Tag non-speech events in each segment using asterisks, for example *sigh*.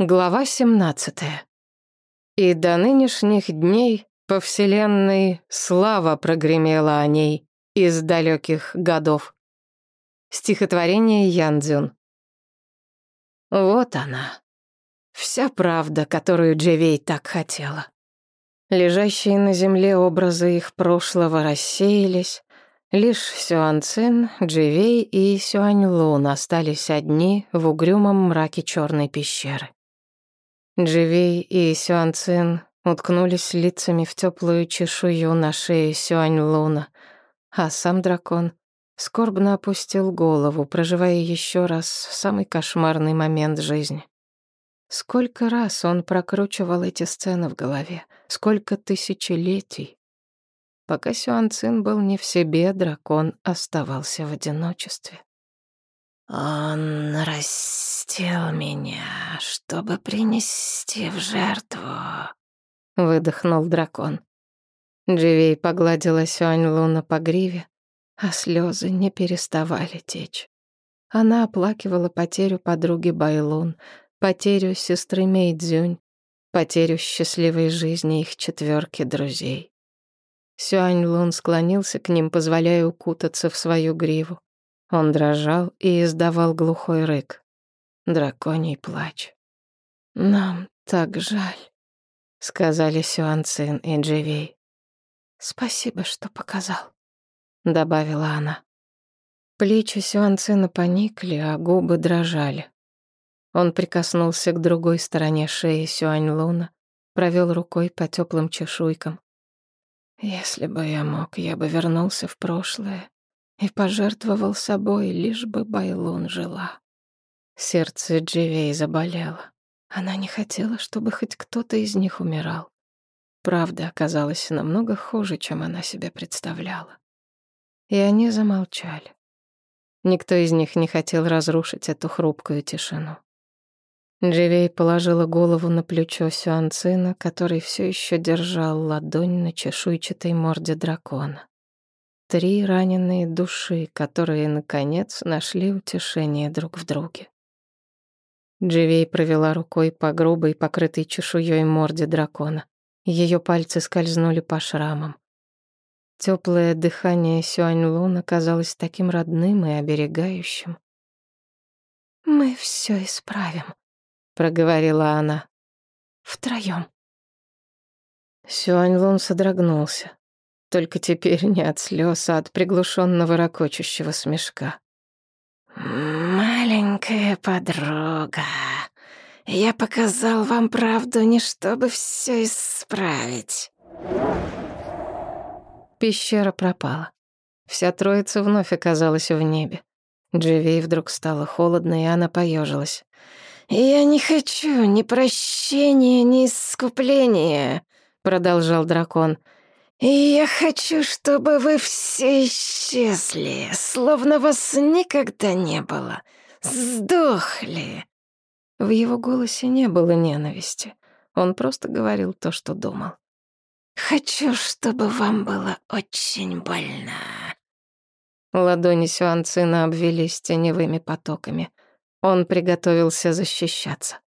Глава 17. И до нынешних дней по вселенной слава прогремела о ней из далеких годов. Стихотворение Яндзюн. Вот она, вся правда, которую Дживей так хотела. Лежащие на земле образы их прошлого рассеялись, Лишь Сюан Цин, Дживей и Сюань Лун остались одни в угрюмом мраке черной пещеры. Дживей и Сюан Цин уткнулись лицами в теплую чешую на шее Сюань Луна, а сам дракон скорбно опустил голову, проживая еще раз самый кошмарный момент жизни. Сколько раз он прокручивал эти сцены в голове, сколько тысячелетий. Пока Сюан Цин был не в себе, дракон оставался в одиночестве. Он растил меня, чтобы принести в жертву, выдохнул дракон. Дживей погладила Сюань Луна по гриве, а слезы не переставали течь. Она оплакивала потерю подруги Байлун, потерю сестры Мэйдзюнь, потерю счастливой жизни их четверки друзей. Сюань Лун склонился к ним, позволяя укутаться в свою гриву. Он дрожал и издавал глухой рык. Драконий плач. «Нам так жаль», — сказали Сюан Цин и Дживей. «Спасибо, что показал», — добавила она. Плечи Сюан Цина поникли, а губы дрожали. Он прикоснулся к другой стороне шеи Сюань Луна, провел рукой по теплым чешуйкам. «Если бы я мог, я бы вернулся в прошлое и пожертвовал собой, лишь бы Байлун жила. Сердце Дживей заболело. Она не хотела, чтобы хоть кто-то из них умирал. Правда оказалась намного хуже, чем она себе представляла. И они замолчали. Никто из них не хотел разрушить эту хрупкую тишину. Дживей положила голову на плечо Сюанцина, который все еще держал ладонь на чешуйчатой морде дракона. Три раненые души, которые, наконец, нашли утешение друг в друге. Дживей провела рукой по грубой, покрытой чешуей морде дракона. Ее пальцы скользнули по шрамам. Теплое дыхание Сюань Лун оказалось таким родным и оберегающим. «Мы все исправим», — проговорила она. «Втроем». Сюань Лун содрогнулся. Только теперь не от слез, а от приглушенного ракочущего смешка. «Маленькая подруга, я показал вам правду не чтобы все исправить». Пещера пропала. Вся троица вновь оказалась в небе. Дживей вдруг стало холодно, и она поежилась. «Я не хочу ни прощения, ни искупления», — продолжал дракон. Я хочу, чтобы вы все исчезли, словно вас никогда не было. Сдохли. В его голосе не было ненависти. Он просто говорил то, что думал. Хочу, чтобы вам было очень больно. Ладони Сюанцина обвелись теневыми потоками. Он приготовился защищаться.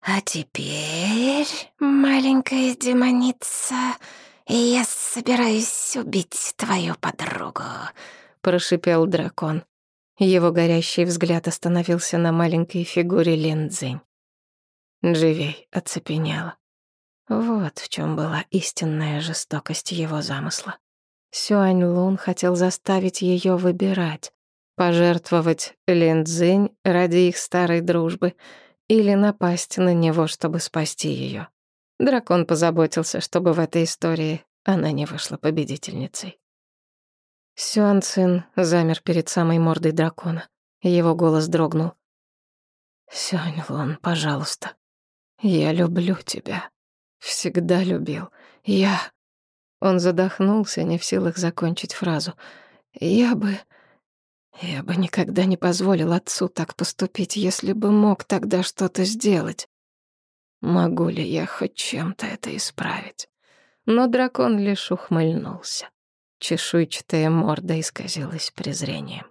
«А теперь, маленькая демоница, «Я собираюсь убить твою подругу», — прошипел дракон. Его горящий взгляд остановился на маленькой фигуре Линдзинь. Дживей оцепенела. Вот в чем была истинная жестокость его замысла. Сюань Лун хотел заставить ее выбирать, пожертвовать Линдзинь ради их старой дружбы или напасть на него, чтобы спасти ее. Дракон позаботился, чтобы в этой истории она не вышла победительницей. Сюан Цин замер перед самой мордой дракона. Его голос дрогнул. «Сюань Лун, пожалуйста, я люблю тебя. Всегда любил. Я...» Он задохнулся, не в силах закончить фразу. «Я бы... Я бы никогда не позволил отцу так поступить, если бы мог тогда что-то сделать. Могу ли я хоть чем-то это исправить? Но дракон лишь ухмыльнулся. Чешуйчатая морда исказилась презрением.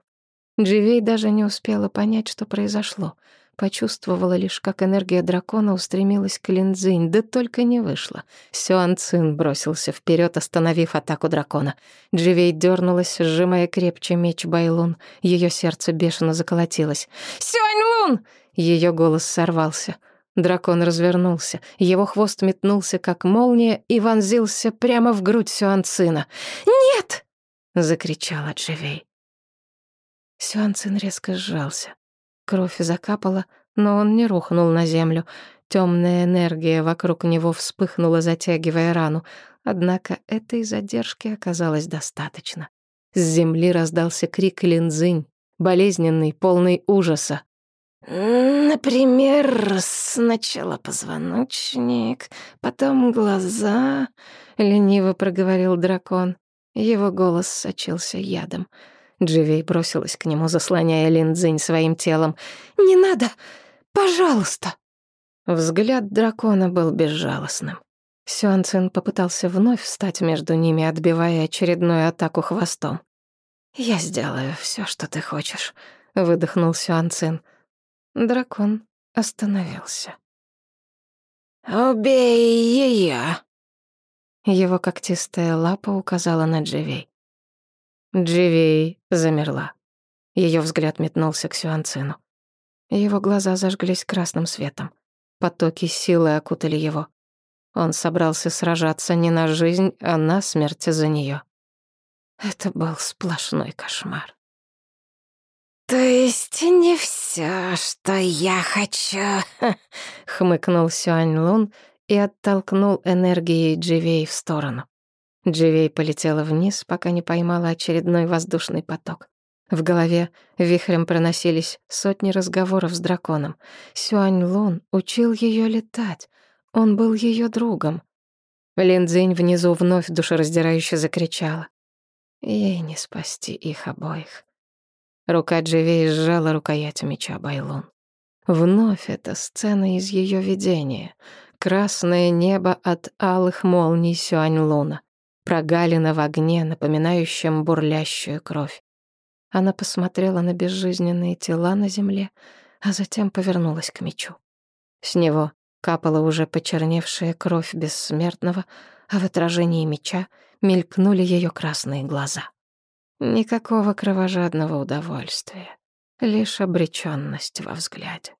Дживей даже не успела понять, что произошло. почувствовала лишь, как энергия дракона устремилась к Линдзинь, да только не вышла. Сюан Цин бросился вперед, остановив атаку дракона. Дживей дернулась, сжимая крепче меч Байлун. Ее сердце бешено заколотилось. «Сюань Лун!» Ее голос сорвался. Дракон развернулся. Его хвост метнулся, как молния, и вонзился прямо в грудь Сюанцина. «Нет!» — закричала Дживей. Сюанцин резко сжался. Кровь закапала, но он не рухнул на землю. Темная энергия вокруг него вспыхнула, затягивая рану. Однако этой задержки оказалось достаточно. С земли раздался крик Линзынь, болезненный, полный ужаса. «Например, сначала позвоночник, потом глаза», — лениво проговорил дракон. Его голос сочился ядом. Дживей бросилась к нему, заслоняя Линдзинь своим телом. «Не надо! Пожалуйста!» Взгляд дракона был безжалостным. Сюанцин попытался вновь встать между ними, отбивая очередную атаку хвостом. «Я сделаю все, что ты хочешь», — выдохнул Сюанцин. Дракон остановился. «Убей ее!» Его когтистая лапа указала на Дживей. Дживей замерла. Ее взгляд метнулся к Сюанцину. Его глаза зажглись красным светом. Потоки силы окутали его. Он собрался сражаться не на жизнь, а на смерть за нее. Это был сплошной кошмар. «То есть не все, что я хочу», *laughs* — хмыкнул Сюань Лун и оттолкнул энергией Дживей в сторону. Дживей полетела вниз, пока не поймала очередной воздушный поток. В голове вихрем проносились сотни разговоров с драконом. Сюань Лун учил ее летать. Он был ее другом. Линдзинь внизу вновь душераздирающе закричала. Ей не спасти их обоих. Рука Дживей сжала рукоять меча Байлун. Вновь эта сцена из ее видения. Красное небо от алых молний Сюань-Луна. Прогалина в огне, напоминающем бурлящую кровь. Она посмотрела на безжизненные тела на земле, а затем повернулась к мечу. С него капала уже почерневшая кровь бессмертного, а в отражении меча мелькнули ее красные глаза. Никакого кровожадного удовольствия, лишь обречённость во взгляде.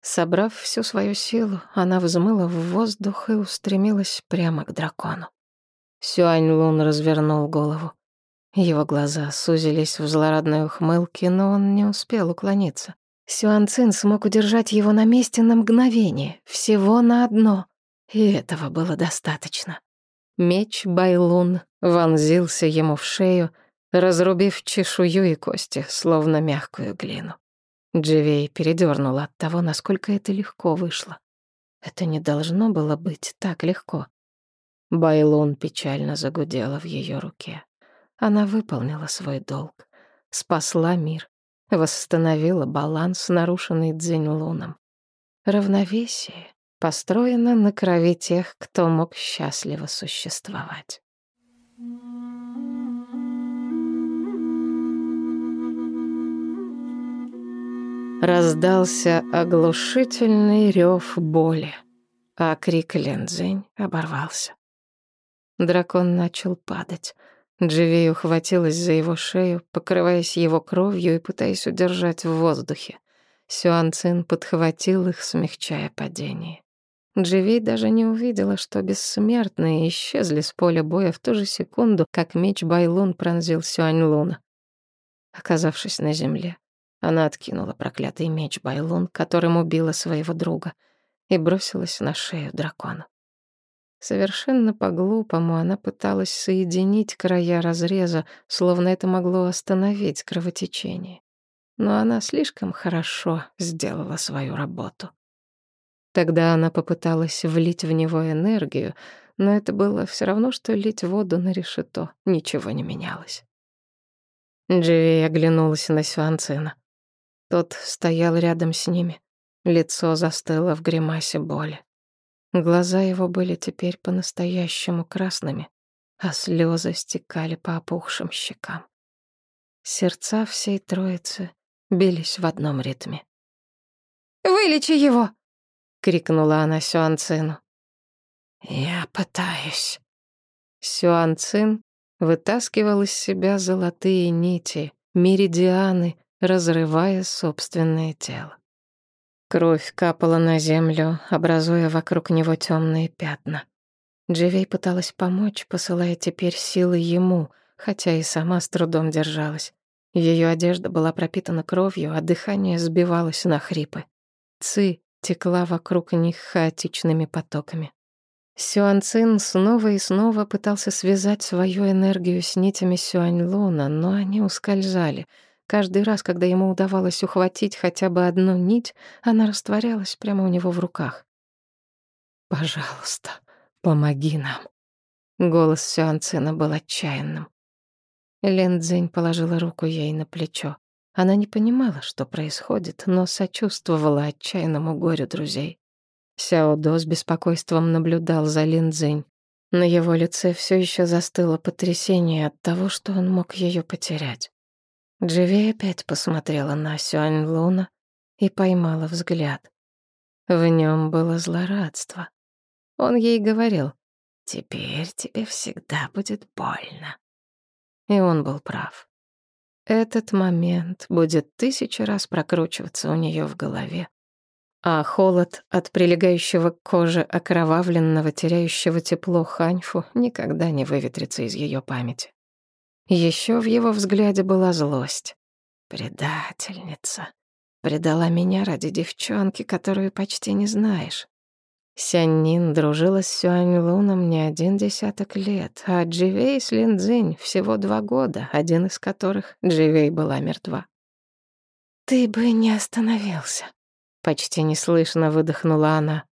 Собрав всю свою силу, она взмыла в воздух и устремилась прямо к дракону. Сюань Лун развернул голову. Его глаза сузились в злорадной ухмылке, но он не успел уклониться. Сюан Цин смог удержать его на месте на мгновение, всего на одно, и этого было достаточно. Меч Байлун вонзился ему в шею, разрубив чешую и кости, словно мягкую глину. Дживей передернула от того, насколько это легко вышло. Это не должно было быть так легко. Байлун печально загудела в ее руке. Она выполнила свой долг, спасла мир, восстановила баланс, нарушенный Дзинь-Луном. Равновесие, построена на крови тех, кто мог счастливо существовать. Раздался оглушительный рев боли, а крик Лензень оборвался. Дракон начал падать. Дживей ухватилась за его шею, покрываясь его кровью и пытаясь удержать в воздухе. Сюан Цин подхватил их, смягчая падение. Дживей даже не увидела, что бессмертные исчезли с поля боя в ту же секунду, как меч Байлун пронзил Сюань Луна. Оказавшись на земле, она откинула проклятый меч Байлун, которым убила своего друга, и бросилась на шею дракона. Совершенно по-глупому она пыталась соединить края разреза, словно это могло остановить кровотечение. Но она слишком хорошо сделала свою работу. Тогда она попыталась влить в него энергию, но это было все равно, что лить воду на решето. Ничего не менялось. Дживи оглянулась на Сюанцина. Тот стоял рядом с ними. Лицо застыло в гримасе боли. Глаза его были теперь по-настоящему красными, а слезы стекали по опухшим щекам. Сердца всей троицы бились в одном ритме. Вылечи его!» — крикнула она Сюанцину. «Я пытаюсь». Сюанцин вытаскивал из себя золотые нити, меридианы, разрывая собственное тело. Кровь капала на землю, образуя вокруг него темные пятна. Дживей пыталась помочь, посылая теперь силы ему, хотя и сама с трудом держалась. Ее одежда была пропитана кровью, а дыхание сбивалось на хрипы. Ци текла вокруг них хаотичными потоками. Сюанцин снова и снова пытался связать свою энергию с нитями Сюаньлуна, но они ускользали — Каждый раз, когда ему удавалось ухватить хотя бы одну нить, она растворялась прямо у него в руках. «Пожалуйста, помоги нам». Голос Сюанцина был отчаянным. Лен Цзинь положила руку ей на плечо. Она не понимала, что происходит, но сочувствовала отчаянному горю друзей. Сяо До с беспокойством наблюдал за Лин Цзинь. На его лице все еще застыло потрясение от того, что он мог ее потерять. Дживи опять посмотрела на Сюань Луна и поймала взгляд. В нем было злорадство. Он ей говорил, «Теперь тебе всегда будет больно». И он был прав. Этот момент будет тысячу раз прокручиваться у нее в голове. А холод от прилегающего к коже окровавленного, теряющего тепло ханьфу никогда не выветрится из ее памяти. Еще в его взгляде была злость. Предательница. Предала меня ради девчонки, которую почти не знаешь. Сяннин дружила с Сюань Луном не один десяток лет, а Дживей с Линдзинь всего два года, один из которых Дживей была мертва. «Ты бы не остановился», — почти неслышно выдохнула она.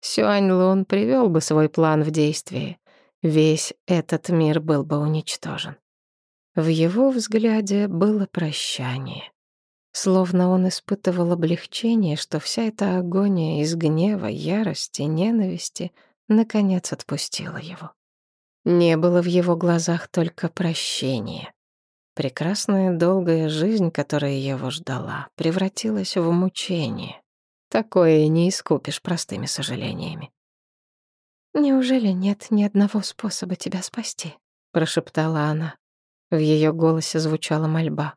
Сюань Лун привел бы свой план в действие. Весь этот мир был бы уничтожен. В его взгляде было прощание. Словно он испытывал облегчение, что вся эта агония из гнева, ярости, ненависти наконец отпустила его. Не было в его глазах только прощения. Прекрасная долгая жизнь, которая его ждала, превратилась в мучение. Такое не искупишь простыми сожалениями. «Неужели нет ни одного способа тебя спасти?» — прошептала она. В ее голосе звучала мольба.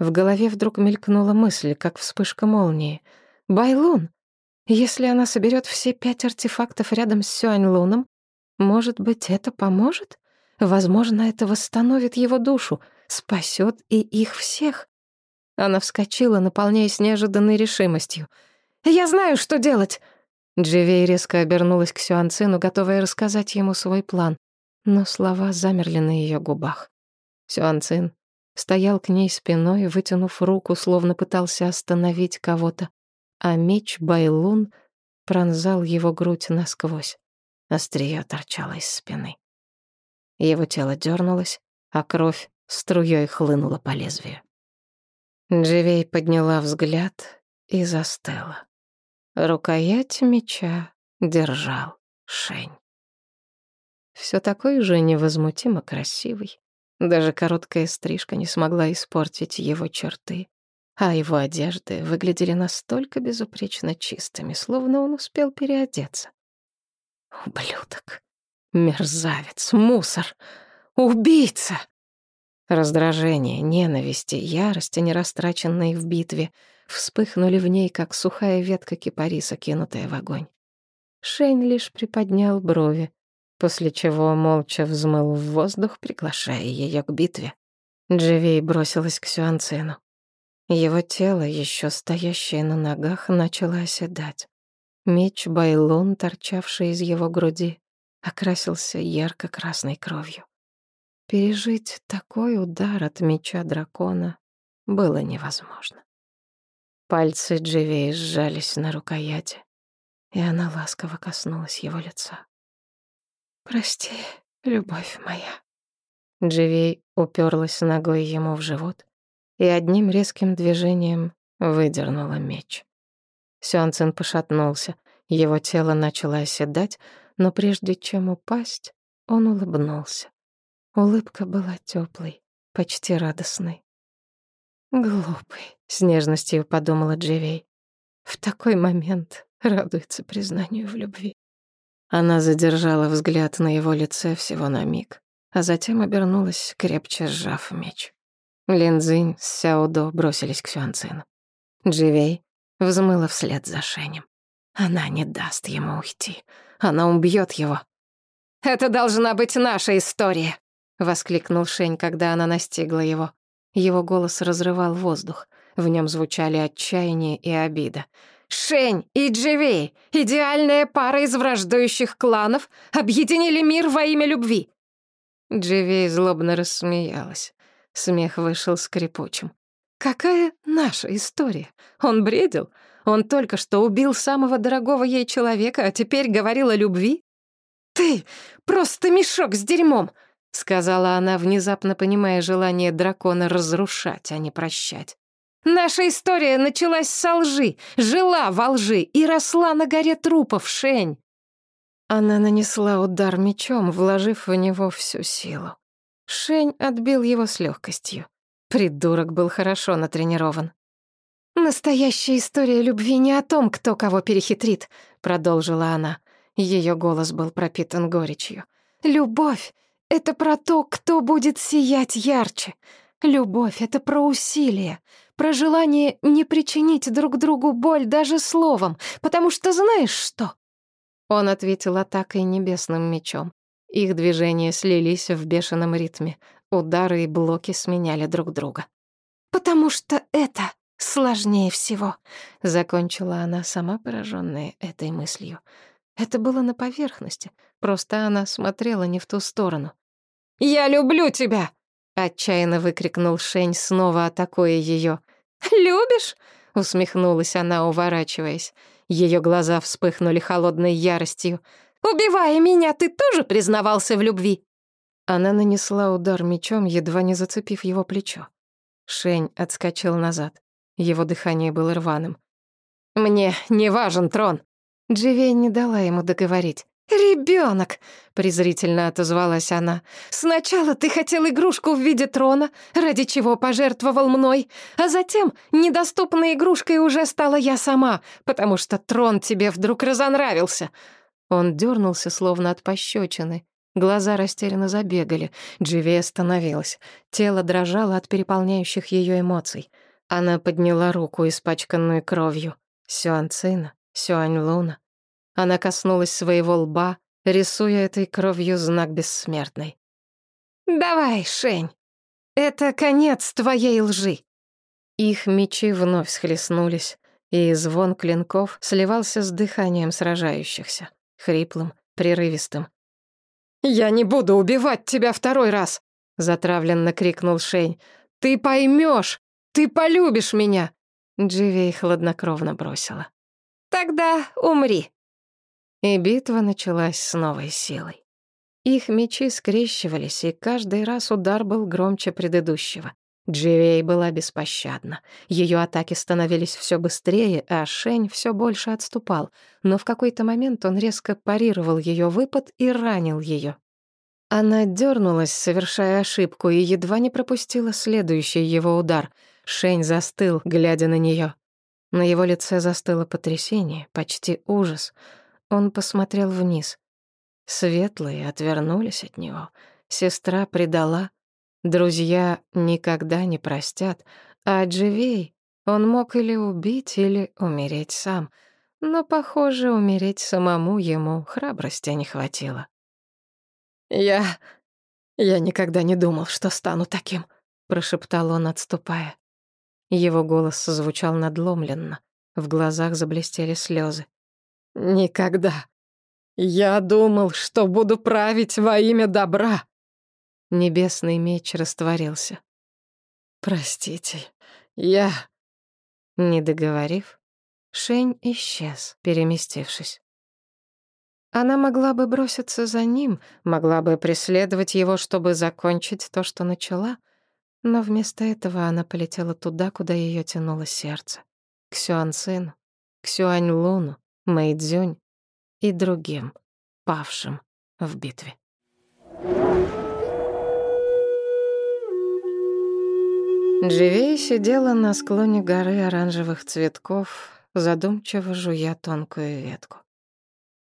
В голове вдруг мелькнула мысль, как вспышка молнии. «Байлун! Если она соберет все пять артефактов рядом с Сюаньлуном, может быть, это поможет? Возможно, это восстановит его душу, спасет и их всех». Она вскочила, наполняясь неожиданной решимостью. «Я знаю, что делать!» Дживей резко обернулась к Сюанцину, готовая рассказать ему свой план но слова замерли на ее губах. Сюанцин стоял к ней спиной, вытянув руку, словно пытался остановить кого-то, а меч Байлун пронзал его грудь насквозь. Острие торчало из спины. Его тело дернулось, а кровь струей хлынула по лезвию. Дживей подняла взгляд и застыла. Рукоять меча держал Шень. Все такой же невозмутимо красивый. Даже короткая стрижка не смогла испортить его черты, а его одежды выглядели настолько безупречно чистыми, словно он успел переодеться. Ублюдок, мерзавец, мусор, убийца! Раздражение, ненависть и ярость, не растраченные в битве, вспыхнули в ней, как сухая ветка кипариса, кинутая в огонь. Шень лишь приподнял брови, после чего молча взмыл в воздух, приглашая ее к битве. Дживей бросилась к Сюанцину. Его тело, еще стоящее на ногах, начало оседать. Меч Байлун, торчавший из его груди, окрасился ярко-красной кровью. Пережить такой удар от меча дракона было невозможно. Пальцы Дживей сжались на рукояти, и она ласково коснулась его лица. «Прости, любовь моя». Дживей уперлась ногой ему в живот и одним резким движением выдернула меч. Сюанцин пошатнулся, его тело начало оседать, но прежде чем упасть, он улыбнулся. Улыбка была теплой, почти радостной. «Глупый», — с нежностью подумала Дживей. в такой момент радуется признанию в любви. Она задержала взгляд на его лице всего на миг, а затем обернулась, крепче сжав меч. Линзинь с Сяодо бросились к Сюанцину. Дживей взмыла вслед за Шенем. Она не даст ему уйти. Она убьет его. «Это должна быть наша история!» — воскликнул Шень, когда она настигла его. Его голос разрывал воздух. В нем звучали отчаяние и обида. «Шень и Дживей, идеальная пара из враждующих кланов, объединили мир во имя любви!» Дживей злобно рассмеялась. Смех вышел скрипучим. «Какая наша история? Он бредил? Он только что убил самого дорогого ей человека, а теперь говорил о любви? Ты просто мешок с дерьмом!» — сказала она, внезапно понимая желание дракона разрушать, а не прощать. «Наша история началась со лжи, жила во лжи и росла на горе трупов, Шень!» Она нанесла удар мечом, вложив в него всю силу. Шень отбил его с легкостью. Придурок был хорошо натренирован. «Настоящая история любви не о том, кто кого перехитрит», — продолжила она. Ее голос был пропитан горечью. «Любовь — это про то, кто будет сиять ярче. Любовь — это про усилие, про желание не причинить друг другу боль даже словом, потому что знаешь что?» Он ответил атакой небесным мечом. Их движения слились в бешеном ритме. Удары и блоки сменяли друг друга. «Потому что это сложнее всего», — закончила она, сама пораженная этой мыслью. Это было на поверхности, просто она смотрела не в ту сторону. «Я люблю тебя!» — отчаянно выкрикнул Шень, снова атакуя ее. «Любишь?» — усмехнулась она, уворачиваясь. Ее глаза вспыхнули холодной яростью. «Убивая меня, ты тоже признавался в любви?» Она нанесла удар мечом, едва не зацепив его плечо. Шень отскочил назад. Его дыхание было рваным. «Мне не важен трон!» Дживей не дала ему договорить. «Ребёнок!» — презрительно отозвалась она. «Сначала ты хотел игрушку в виде трона, ради чего пожертвовал мной, а затем недоступной игрушкой уже стала я сама, потому что трон тебе вдруг разонравился». Он дернулся, словно от пощечины. Глаза растерянно забегали. Дживи остановилась. Тело дрожало от переполняющих ее эмоций. Она подняла руку, испачканную кровью. Сюанцина, Сюань-Луна. Она коснулась своего лба, рисуя этой кровью знак бессмертной. «Давай, Шень, это конец твоей лжи!» Их мечи вновь схлестнулись, и звон клинков сливался с дыханием сражающихся, хриплым, прерывистым. «Я не буду убивать тебя второй раз!» — затравленно крикнул Шень. «Ты поймешь! Ты полюбишь меня!» Дживей хладнокровно бросила. «Тогда умри!» И битва началась с новой силой. Их мечи скрещивались, и каждый раз удар был громче предыдущего. Дживей была беспощадна. Ее атаки становились все быстрее, а Шень все больше отступал. Но в какой-то момент он резко парировал ее выпад и ранил ее. Она дернулась, совершая ошибку, и едва не пропустила следующий его удар. Шень застыл, глядя на нее. На его лице застыло потрясение, почти ужас. Он посмотрел вниз. Светлые отвернулись от него. Сестра предала, Друзья никогда не простят, а Дживей он мог или убить, или умереть сам. Но, похоже, умереть самому ему храбрости не хватило. «Я... я никогда не думал, что стану таким», — прошептал он, отступая. Его голос звучал надломленно, в глазах заблестели слезы. «Никогда. Я думал, что буду править во имя добра, Небесный меч растворился. «Простите, я...» Не договорив, Шень исчез, переместившись. Она могла бы броситься за ним, могла бы преследовать его, чтобы закончить то, что начала, но вместо этого она полетела туда, куда ее тянуло сердце. К Сюанцину, к Сюань-Луну, Мэйдзюнь и другим, павшим в битве. Дживей сидела на склоне горы оранжевых цветков, задумчиво жуя тонкую ветку.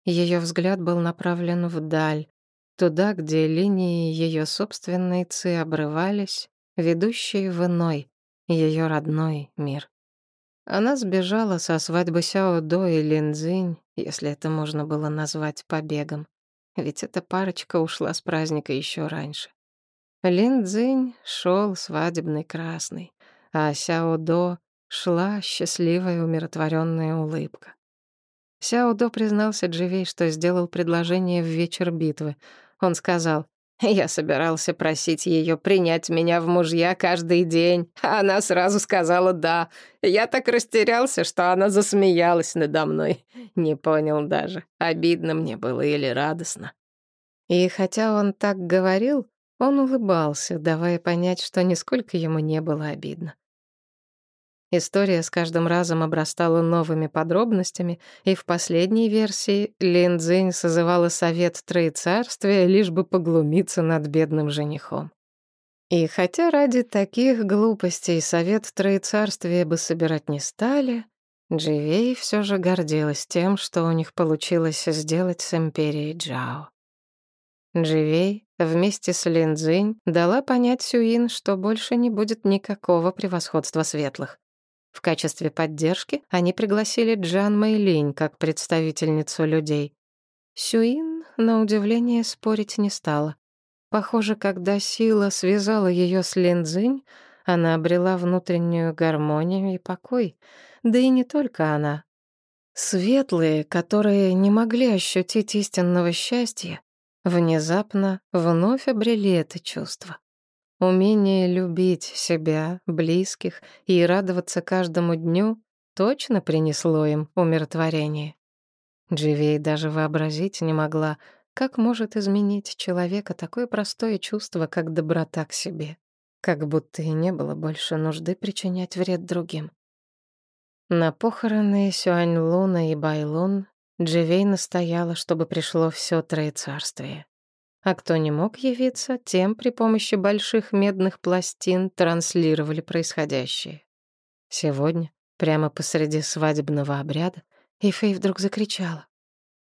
Ее взгляд был направлен вдаль, туда, где линии ее собственной ци обрывались, ведущие в иной, ее родной мир. Она сбежала со свадьбы Сяо До и Линзинь, если это можно было назвать побегом. Ведь эта парочка ушла с праздника еще раньше. Линдзинь шел свадебный красный, а Сяо До шла счастливая умиротворенная улыбка. Сяо До признался Дживей, что сделал предложение в вечер битвы. Он сказал, «Я собирался просить ее принять меня в мужья каждый день, а она сразу сказала «да». Я так растерялся, что она засмеялась надо мной. Не понял даже, обидно мне было или радостно». И хотя он так говорил, он улыбался, давая понять, что нисколько ему не было обидно. История с каждым разом обрастала новыми подробностями, и в последней версии Лин Цзинь созывала совет Троецарствия, лишь бы поглумиться над бедным женихом. И хотя ради таких глупостей совет Троецарствия бы собирать не стали, Дживей все же гордилась тем, что у них получилось сделать с империей Джао. Дживей вместе с Линдзинь дала понять Сюин, что больше не будет никакого превосходства светлых. В качестве поддержки они пригласили Джан Мэйлинь как представительницу людей. Сюин, на удивление, спорить не стала. Похоже, когда сила связала ее с Линдзинь, она обрела внутреннюю гармонию и покой. Да и не только она. Светлые, которые не могли ощутить истинного счастья, внезапно вновь обрели это чувство. Умение любить себя, близких и радоваться каждому дню точно принесло им умиротворение. Дживей даже вообразить не могла, как может изменить человека такое простое чувство, как доброта к себе. Как будто и не было больше нужды причинять вред другим. На похороны Сюань Луна и Байлун Дживей настояла, чтобы пришло все троецарствие а кто не мог явиться, тем при помощи больших медных пластин транслировали происходящее. Сегодня, прямо посреди свадебного обряда, Ифей вдруг закричала.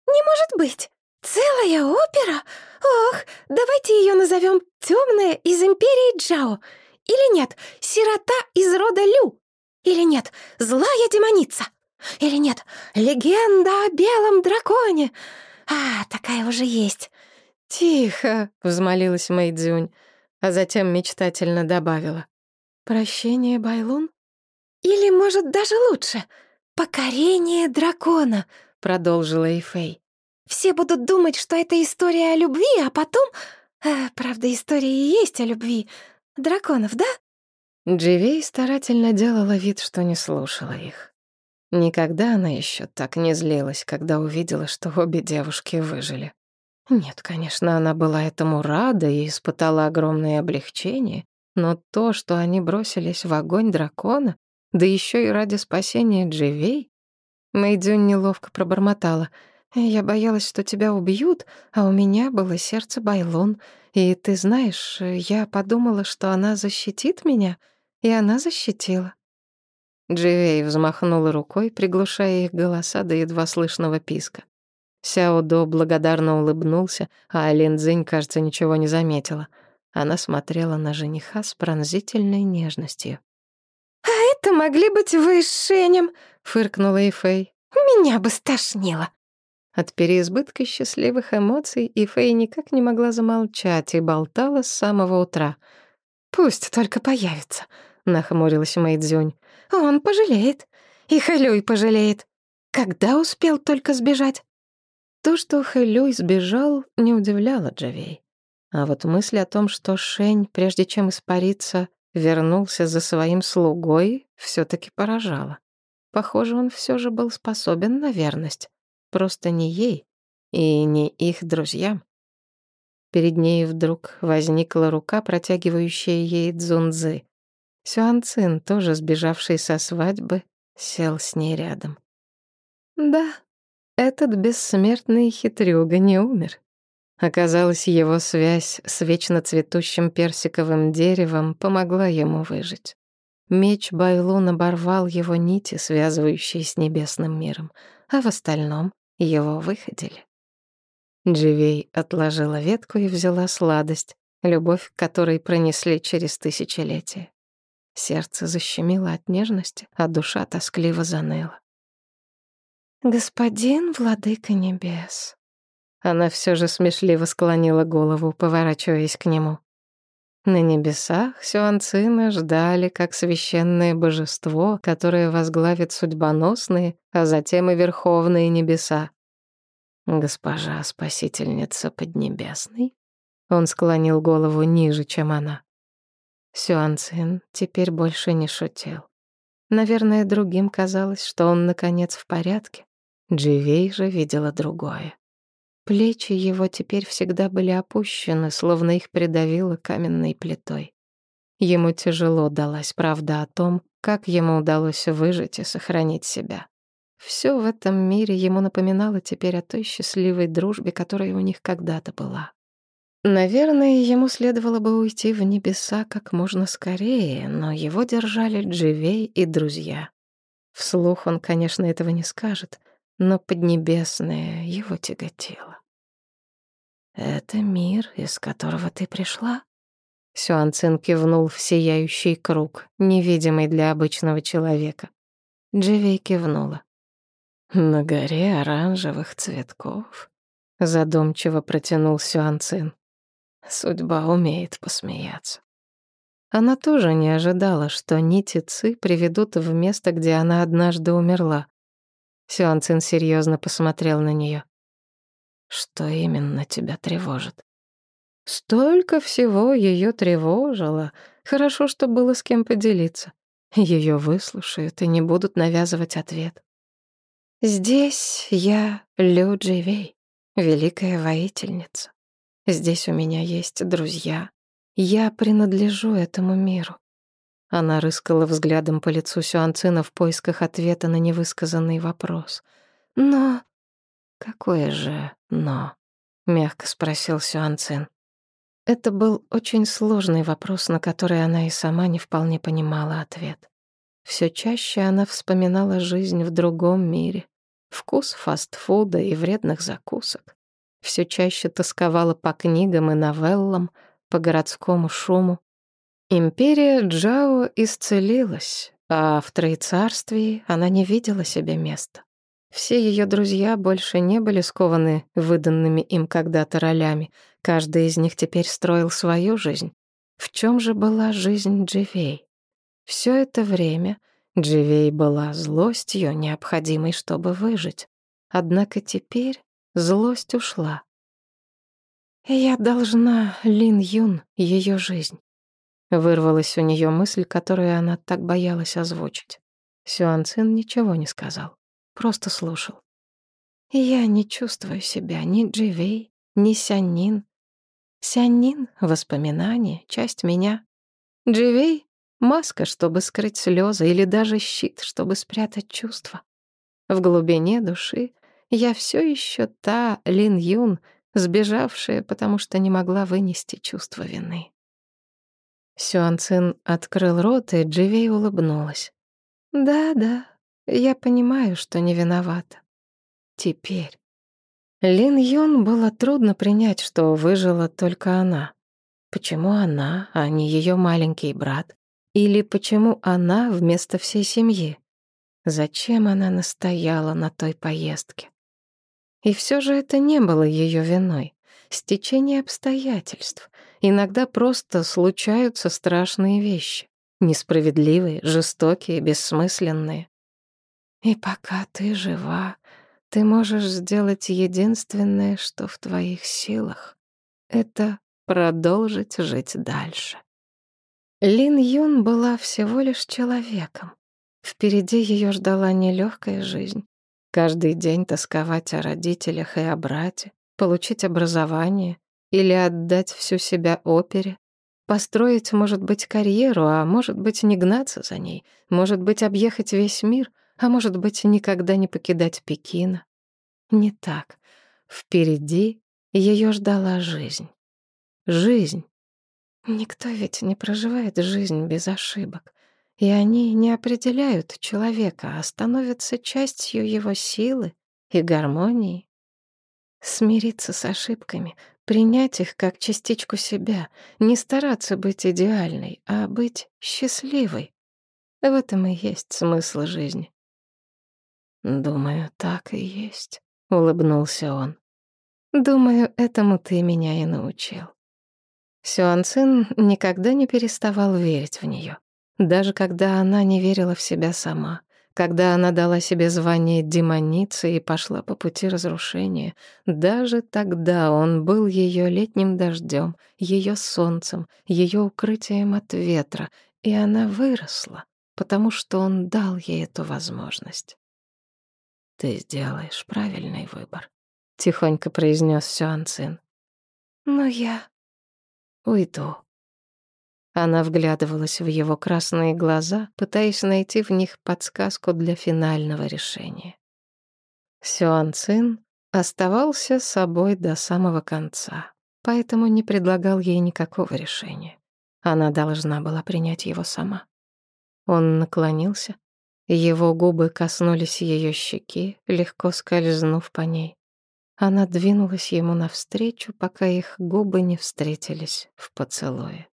«Не может быть! Целая опера? Ох, давайте ее назовем «Темная из империи Джао». Или нет, «Сирота из рода Лю». Или нет, «Злая демоница». Или нет, «Легенда о белом драконе». А, такая уже есть. «Тихо!» — взмолилась Мэйдзюнь, а затем мечтательно добавила. «Прощение, Байлун?» «Или, может, даже лучше, покорение дракона», — продолжила Эйфэй. «Все будут думать, что это история о любви, а потом... Э, правда, история и есть о любви. Драконов, да?» Дживей старательно делала вид, что не слушала их. Никогда она еще так не злилась, когда увидела, что обе девушки выжили. Нет, конечно, она была этому рада и испытала огромное облегчение, но то, что они бросились в огонь дракона, да еще и ради спасения Дживей, Мэйдзюнь неловко пробормотала. «Я боялась, что тебя убьют, а у меня было сердце Байлон, и ты знаешь, я подумала, что она защитит меня, и она защитила». Дживей взмахнула рукой, приглушая их голоса до едва слышного писка. Сяо До благодарно улыбнулся, а Алин Цзинь, кажется, ничего не заметила. Она смотрела на жениха с пронзительной нежностью. «А это могли быть вы с Шенем», — фыркнула Ифэй. «Меня бы стошнило». От переизбытка счастливых эмоций Ифэй никак не могла замолчать и болтала с самого утра. «Пусть только появится», — нахмурилась Мэйдзюнь. «Он пожалеет. И Хэлюй пожалеет. Когда успел только сбежать?» То, что Хэлюй сбежал, не удивляло Джавей. А вот мысль о том, что Шень, прежде чем испариться, вернулся за своим слугой, все таки поражала. Похоже, он все же был способен на верность. Просто не ей и не их друзьям. Перед ней вдруг возникла рука, протягивающая ей дзунзы. Сюан тоже сбежавший со свадьбы, сел с ней рядом. Да, этот бессмертный хитрюга не умер. Оказалось, его связь с вечно цветущим персиковым деревом помогла ему выжить. Меч Байлун оборвал его нити, связывающие с небесным миром, а в остальном его выходили. Дживей отложила ветку и взяла сладость, любовь которой пронесли через тысячелетия. Сердце защемило от нежности, а душа тоскливо заныла. «Господин владыка небес». Она все же смешливо склонила голову, поворачиваясь к нему. На небесах Сюанцина ждали как священное божество, которое возглавит судьбоносные, а затем и верховные небеса. «Госпожа спасительница Поднебесной?» Он склонил голову ниже, чем она. Сюанцин теперь больше не шутил. Наверное, другим казалось, что он, наконец, в порядке. Дживей же видела другое. Плечи его теперь всегда были опущены, словно их придавило каменной плитой. Ему тяжело далась правда о том, как ему удалось выжить и сохранить себя. Все в этом мире ему напоминало теперь о той счастливой дружбе, которая у них когда-то была. Наверное, ему следовало бы уйти в небеса как можно скорее, но его держали Дживей и друзья. Вслух он, конечно, этого не скажет, но Поднебесное его тяготило. «Это мир, из которого ты пришла?» Сюанцин кивнул в сияющий круг, невидимый для обычного человека. Дживей кивнула. «На горе оранжевых цветков», — задумчиво протянул Сюанцин. Судьба умеет посмеяться. Она тоже не ожидала, что нити Ци приведут в место, где она однажды умерла. Сюан серьезно посмотрел на нее. Что именно тебя тревожит? Столько всего ее тревожило. Хорошо, что было с кем поделиться. Ее выслушают и не будут навязывать ответ. Здесь я Лю Дживей, великая воительница. Здесь у меня есть друзья. Я принадлежу этому миру. Она рыскала взглядом по лицу Сюанцина в поисках ответа на невысказанный вопрос. «Но...» «Какое же «но»?» — мягко спросил Сюанцин. Это был очень сложный вопрос, на который она и сама не вполне понимала ответ. Все чаще она вспоминала жизнь в другом мире, вкус фастфуда и вредных закусок. Все чаще тосковала по книгам и новеллам, по городскому шуму, Империя Джао исцелилась, а в Троецарствии она не видела себе места. Все ее друзья больше не были скованы выданными им когда-то ролями. Каждый из них теперь строил свою жизнь. В чем же была жизнь Дживей? Все это время Дживей была злостью, необходимой, чтобы выжить. Однако теперь злость ушла. «Я должна Лин Юн ее жизнь. Вырвалась у нее мысль, которую она так боялась озвучить. Сюан Цин ничего не сказал, просто слушал. «Я не чувствую себя ни Дживей, ни Сяннин. Сяннин — воспоминание, часть меня. Дживей — маска, чтобы скрыть слезы, или даже щит, чтобы спрятать чувства. В глубине души я все еще та Лин Юн, сбежавшая, потому что не могла вынести чувство вины. Сюанцин открыл рот, и Дживей улыбнулась. «Да-да, я понимаю, что не виновата. Теперь». Лин Юн было трудно принять, что выжила только она. Почему она, а не ее маленький брат? Или почему она вместо всей семьи? Зачем она настояла на той поездке? И все же это не было ее виной. Стечение обстоятельств. Иногда просто случаются страшные вещи. Несправедливые, жестокие, бессмысленные. И пока ты жива, ты можешь сделать единственное, что в твоих силах. Это продолжить жить дальше. Лин Юн была всего лишь человеком. Впереди ее ждала нелегкая жизнь. Каждый день тосковать о родителях и о брате, получить образование, или отдать всю себя опере, построить, может быть, карьеру, а может быть, не гнаться за ней, может быть, объехать весь мир, а может быть, никогда не покидать Пекина. Не так. Впереди ее ждала жизнь. Жизнь. Никто ведь не проживает жизнь без ошибок. И они не определяют человека, а становятся частью его силы и гармонии. Смириться с ошибками, принять их как частичку себя, не стараться быть идеальной, а быть счастливой. В этом и есть смысл жизни. «Думаю, так и есть», — улыбнулся он. «Думаю, этому ты меня и научил». Сюан Цин никогда не переставал верить в нее, даже когда она не верила в себя сама, когда она дала себе звание демоницы и пошла по пути разрушения. Даже тогда он был ее летним дождем, ее солнцем, ее укрытием от ветра, и она выросла, потому что он дал ей эту возможность. «Ты сделаешь правильный выбор», — тихонько произнес Сюан Цин. «Но я уйду». Она вглядывалась в его красные глаза, пытаясь найти в них подсказку для финального решения. Сюан Цин оставался собой до самого конца, поэтому не предлагал ей никакого решения. Она должна была принять его сама. Он наклонился, его губы коснулись ее щеки, легко скользнув по ней. Она двинулась ему навстречу, пока их губы не встретились в поцелуе.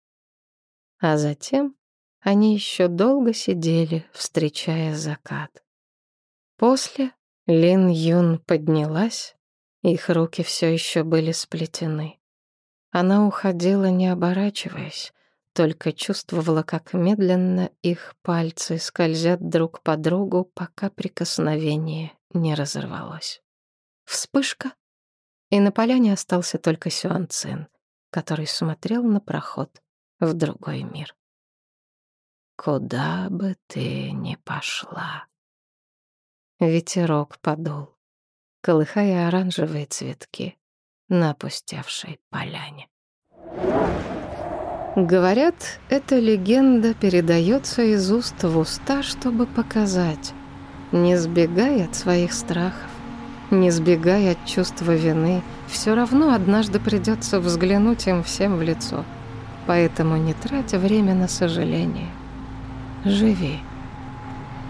А затем они еще долго сидели, встречая закат. После Лин Юн поднялась, их руки все еще были сплетены. Она уходила, не оборачиваясь, только чувствовала, как медленно их пальцы скользят друг по другу, пока прикосновение не разорвалось. Вспышка, и на поляне остался только Сюан Цин, который смотрел на проход в другой мир. «Куда бы ты ни пошла». Ветерок подул, колыхая оранжевые цветки на опустевшей поляне. Говорят, эта легенда передается из уст в уста, чтобы показать, не сбегай от своих страхов, не сбегай от чувства вины, все равно однажды придется взглянуть им всем в лицо. Поэтому не трать время на сожаление. Живи.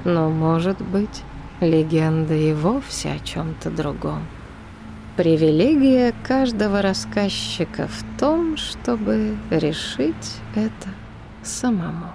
Но, может быть, легенда и вовсе о чем то другом. Привилегия каждого рассказчика в том, чтобы решить это самому.